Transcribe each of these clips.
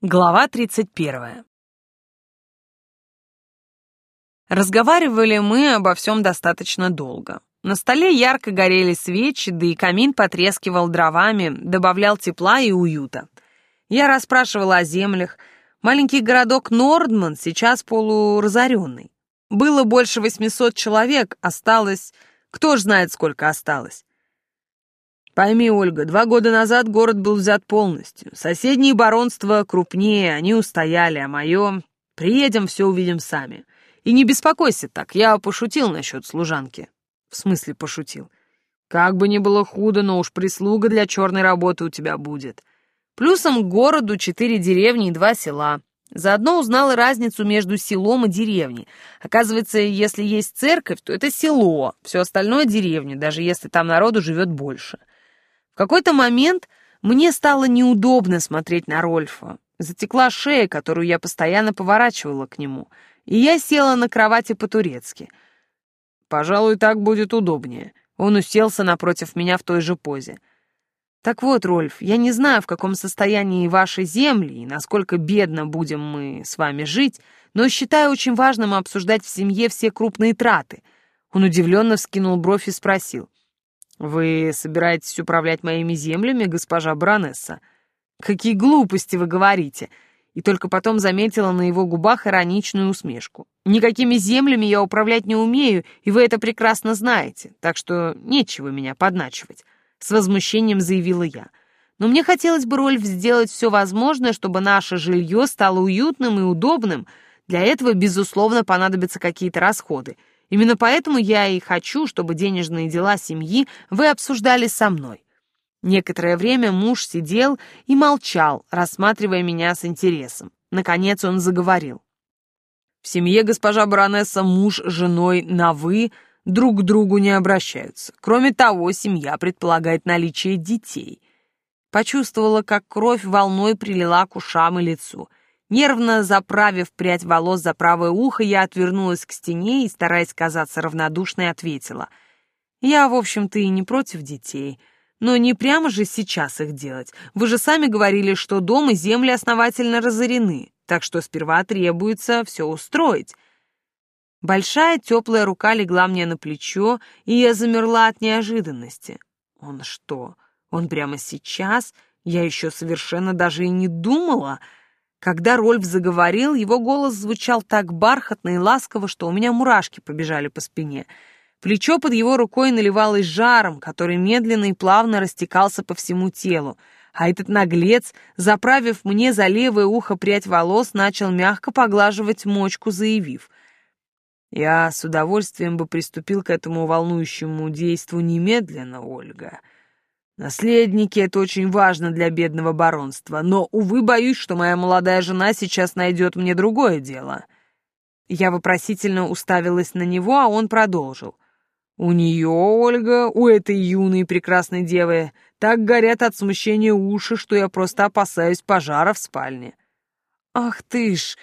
Глава 31. Разговаривали мы обо всем достаточно долго. На столе ярко горели свечи, да и камин потрескивал дровами, добавлял тепла и уюта. Я расспрашивала о землях. Маленький городок Нордман сейчас полуразоренный. Было больше 800 человек, осталось... Кто ж знает, сколько осталось. Пойми, Ольга, два года назад город был взят полностью. Соседние баронства крупнее, они устояли, а мое... Приедем, все увидим сами. И не беспокойся так, я пошутил насчет служанки. В смысле пошутил? Как бы ни было худо, но уж прислуга для черной работы у тебя будет. Плюсом к городу четыре деревни и два села. Заодно узнала разницу между селом и деревней. Оказывается, если есть церковь, то это село, все остальное деревня, даже если там народу живет больше какой-то момент мне стало неудобно смотреть на Рольфа. Затекла шея, которую я постоянно поворачивала к нему, и я села на кровати по-турецки. Пожалуй, так будет удобнее. Он уселся напротив меня в той же позе. Так вот, Рольф, я не знаю, в каком состоянии ваши земли и насколько бедно будем мы с вами жить, но считаю очень важным обсуждать в семье все крупные траты. Он удивленно вскинул бровь и спросил. «Вы собираетесь управлять моими землями, госпожа Бранесса? Какие глупости вы говорите!» И только потом заметила на его губах ироничную усмешку. «Никакими землями я управлять не умею, и вы это прекрасно знаете, так что нечего меня подначивать», — с возмущением заявила я. «Но мне хотелось бы, Рольф, сделать все возможное, чтобы наше жилье стало уютным и удобным. Для этого, безусловно, понадобятся какие-то расходы. Именно поэтому я и хочу, чтобы денежные дела семьи вы обсуждали со мной. Некоторое время муж сидел и молчал, рассматривая меня с интересом. Наконец он заговорил. В семье госпожа баронесса муж с женой на «вы» друг к другу не обращаются. Кроме того, семья предполагает наличие детей. Почувствовала, как кровь волной прилила к ушам и лицу. Нервно заправив прядь волос за правое ухо, я отвернулась к стене и, стараясь казаться равнодушной, ответила. «Я, в общем-то, и не против детей. Но не прямо же сейчас их делать. Вы же сами говорили, что дом и земли основательно разорены, так что сперва требуется все устроить». Большая теплая рука легла мне на плечо, и я замерла от неожиданности. «Он что, он прямо сейчас? Я еще совершенно даже и не думала...» Когда Рольф заговорил, его голос звучал так бархатно и ласково, что у меня мурашки побежали по спине. Плечо под его рукой наливалось жаром, который медленно и плавно растекался по всему телу. А этот наглец, заправив мне за левое ухо прядь волос, начал мягко поглаживать мочку, заявив. «Я с удовольствием бы приступил к этому волнующему действу немедленно, Ольга». Наследники — это очень важно для бедного баронства, но, увы, боюсь, что моя молодая жена сейчас найдет мне другое дело». Я вопросительно уставилась на него, а он продолжил. «У нее, Ольга, у этой юной прекрасной девы, так горят от смущения уши, что я просто опасаюсь пожара в спальне». «Ах ты ж!»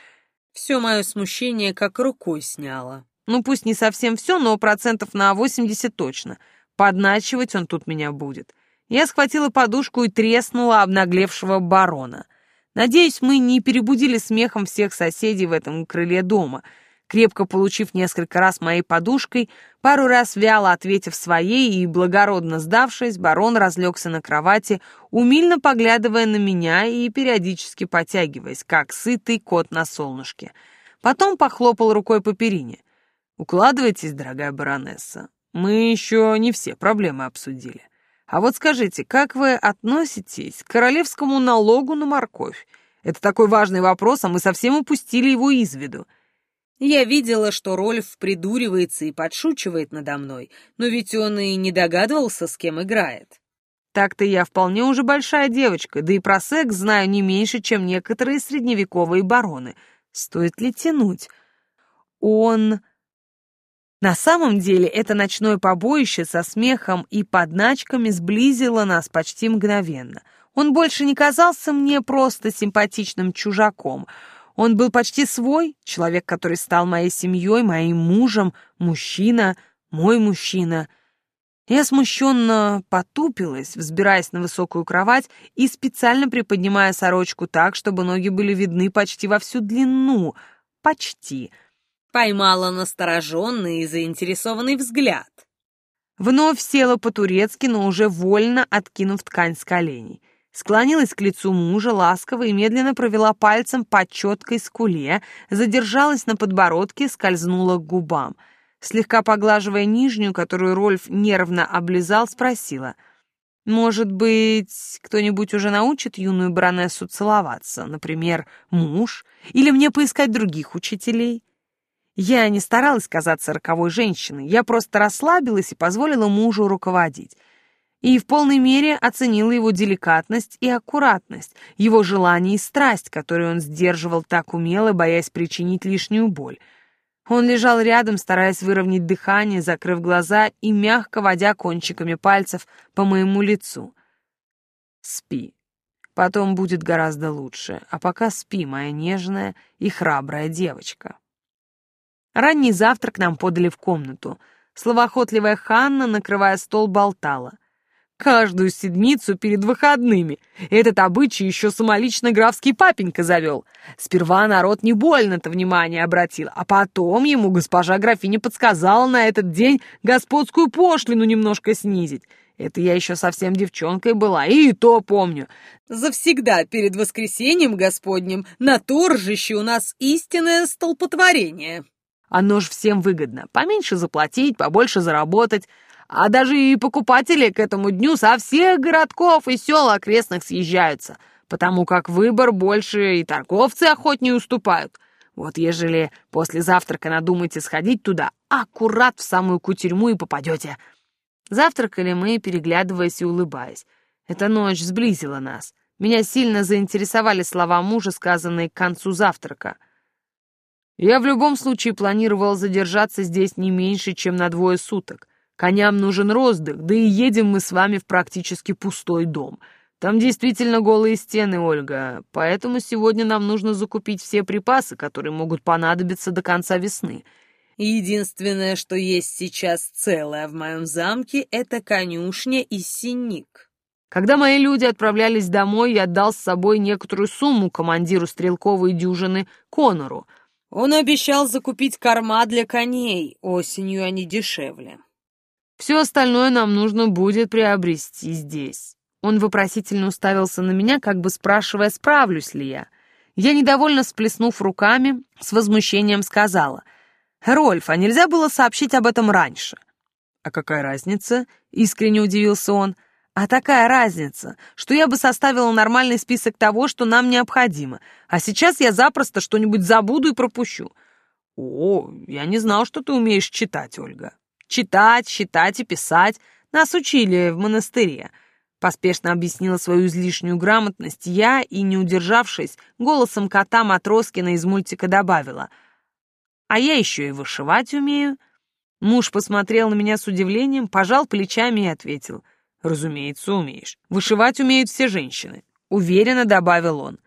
Все мое смущение как рукой сняло. Ну, пусть не совсем все, но процентов на восемьдесят точно. Подначивать он тут меня будет. Я схватила подушку и треснула обнаглевшего барона. Надеюсь, мы не перебудили смехом всех соседей в этом крыле дома. Крепко получив несколько раз моей подушкой, пару раз вяло ответив своей и благородно сдавшись, барон разлегся на кровати, умильно поглядывая на меня и периодически потягиваясь, как сытый кот на солнышке. Потом похлопал рукой по перине. «Укладывайтесь, дорогая баронесса. Мы еще не все проблемы обсудили. А вот скажите, как вы относитесь к королевскому налогу на морковь? Это такой важный вопрос, а мы совсем упустили его из виду. Я видела, что Рольф придуривается и подшучивает надо мной, но ведь он и не догадывался, с кем играет. Так-то я вполне уже большая девочка, да и про секс знаю не меньше, чем некоторые средневековые бароны. Стоит ли тянуть? Он на самом деле это ночное побоище со смехом и подначками сблизило нас почти мгновенно. Он больше не казался мне просто симпатичным чужаком. Он был почти свой, человек, который стал моей семьей, моим мужем, мужчина, мой мужчина. Я смущенно потупилась, взбираясь на высокую кровать и специально приподнимая сорочку так, чтобы ноги были видны почти во всю длину. Почти. Поймала настороженный и заинтересованный взгляд. Вновь села по-турецки, но уже вольно откинув ткань с коленей. Склонилась к лицу мужа, ласково и медленно провела пальцем по четкой скуле, задержалась на подбородке, скользнула к губам — слегка поглаживая нижнюю, которую Рольф нервно облизал, спросила. «Может быть, кто-нибудь уже научит юную баронессу целоваться? Например, муж? Или мне поискать других учителей?» Я не старалась казаться роковой женщиной, я просто расслабилась и позволила мужу руководить. И в полной мере оценила его деликатность и аккуратность, его желание и страсть, которую он сдерживал так умело, боясь причинить лишнюю боль — он лежал рядом, стараясь выровнять дыхание, закрыв глаза и мягко водя кончиками пальцев по моему лицу. «Спи. Потом будет гораздо лучше. А пока спи, моя нежная и храбрая девочка». Ранний завтрак нам подали в комнату. Словоохотливая Ханна, накрывая стол, болтала — Каждую седмицу перед выходными. Этот обычай еще самолично графский папенька завел. Сперва народ не больно-то внимание обратил, а потом ему госпожа графиня подсказала на этот день господскую пошлину немножко снизить. Это я еще совсем девчонкой была, и то помню. Завсегда перед воскресеньем господним на торжище у нас истинное столпотворение. Оно ж всем выгодно. Поменьше заплатить, побольше заработать а даже и покупатели к этому дню со всех городков и сел окрестных съезжаются, потому как выбор больше и торговцы охотнее уступают. Вот ежели после завтрака надумаете сходить туда, аккурат в самую кутерьму и попадете. Завтракали мы, переглядываясь и улыбаясь. Эта ночь сблизила нас. Меня сильно заинтересовали слова мужа, сказанные к концу завтрака. Я в любом случае планировал задержаться здесь не меньше, чем на двое суток. Коням нужен роздых, да и едем мы с вами в практически пустой дом. Там действительно голые стены, Ольга, поэтому сегодня нам нужно закупить все припасы, которые могут понадобиться до конца весны. Единственное, что есть сейчас целое в моем замке, это конюшня и синик. Когда мои люди отправлялись домой, я отдал с собой некоторую сумму командиру стрелковой дюжины Конору. Он обещал закупить корма для коней, осенью они дешевле. Все остальное нам нужно будет приобрести здесь. Он вопросительно уставился на меня, как бы спрашивая, справлюсь ли я. Я, недовольно сплеснув руками, с возмущением сказала, «Рольф, а нельзя было сообщить об этом раньше?» «А какая разница?» — искренне удивился он. «А такая разница, что я бы составила нормальный список того, что нам необходимо, а сейчас я запросто что-нибудь забуду и пропущу». «О, я не знал, что ты умеешь читать, Ольга». Читать, считать и писать нас учили в монастыре. Поспешно объяснила свою излишнюю грамотность я и, не удержавшись, голосом кота Матроскина из мультика добавила. «А я еще и вышивать умею». Муж посмотрел на меня с удивлением, пожал плечами и ответил. «Разумеется, умеешь. Вышивать умеют все женщины», — уверенно добавил он.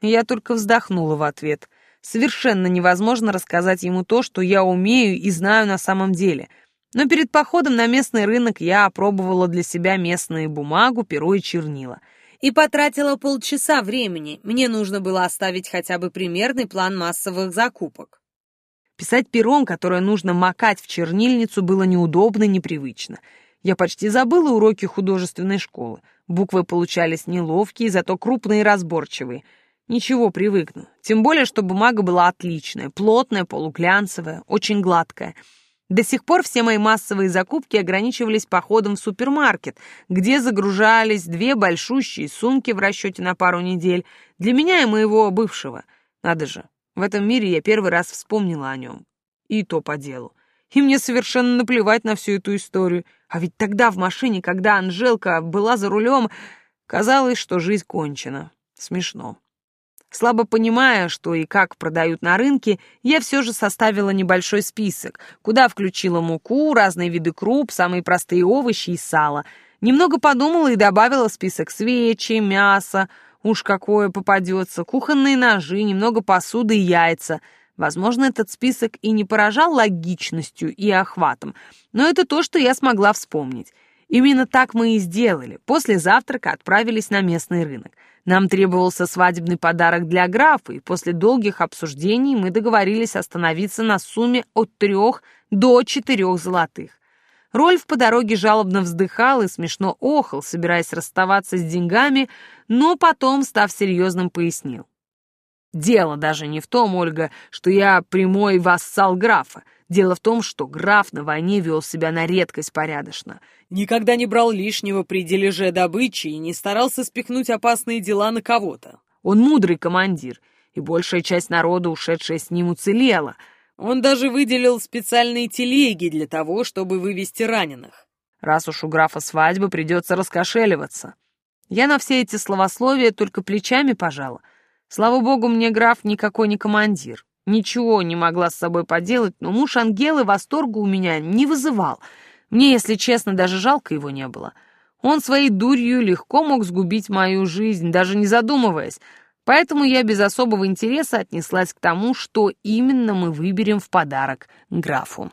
Я только вздохнула в ответ. Совершенно невозможно рассказать ему то, что я умею и знаю на самом деле — но перед походом на местный рынок я опробовала для себя местную бумагу, перо и чернила. И потратила полчаса времени. Мне нужно было оставить хотя бы примерный план массовых закупок. Писать пером, которое нужно макать в чернильницу, было неудобно непривычно. Я почти забыла уроки художественной школы. Буквы получались неловкие, зато крупные и разборчивые. Ничего, привыкну. Тем более, что бумага была отличная, плотная, полуглянцевая, очень гладкая — до сих пор все мои массовые закупки ограничивались походом в супермаркет, где загружались две большущие сумки в расчете на пару недель для меня и моего бывшего. Надо же, в этом мире я первый раз вспомнила о нем. И то по делу. И мне совершенно наплевать на всю эту историю. А ведь тогда в машине, когда Анжелка была за рулем, казалось, что жизнь кончена. Смешно. Слабо понимая, что и как продают на рынке, я все же составила небольшой список, куда включила муку, разные виды круп, самые простые овощи и сало. Немного подумала и добавила в список свечи, мясо, уж какое попадется, кухонные ножи, немного посуды и яйца. Возможно, этот список и не поражал логичностью и охватом, но это то, что я смогла вспомнить. Именно так мы и сделали. После завтрака отправились на местный рынок. Нам требовался свадебный подарок для графа, и после долгих обсуждений мы договорились остановиться на сумме от трех до четырех золотых. Рольф по дороге жалобно вздыхал и смешно охал, собираясь расставаться с деньгами, но потом, став серьезным, пояснил. «Дело даже не в том, Ольга, что я прямой вассал графа. Дело в том, что граф на войне вел себя на редкость порядочно. Никогда не брал лишнего при дележе добычи и не старался спихнуть опасные дела на кого-то. Он мудрый командир, и большая часть народа, ушедшая с ним, уцелела. Он даже выделил специальные телеги для того, чтобы вывести раненых. Раз уж у графа свадьбы, придется раскошеливаться. Я на все эти словословия только плечами пожала. Слава богу, мне граф никакой не командир. Ничего не могла с собой поделать, но муж Ангелы восторга у меня не вызывал. Мне, если честно, даже жалко его не было. Он своей дурью легко мог сгубить мою жизнь, даже не задумываясь. Поэтому я без особого интереса отнеслась к тому, что именно мы выберем в подарок графу.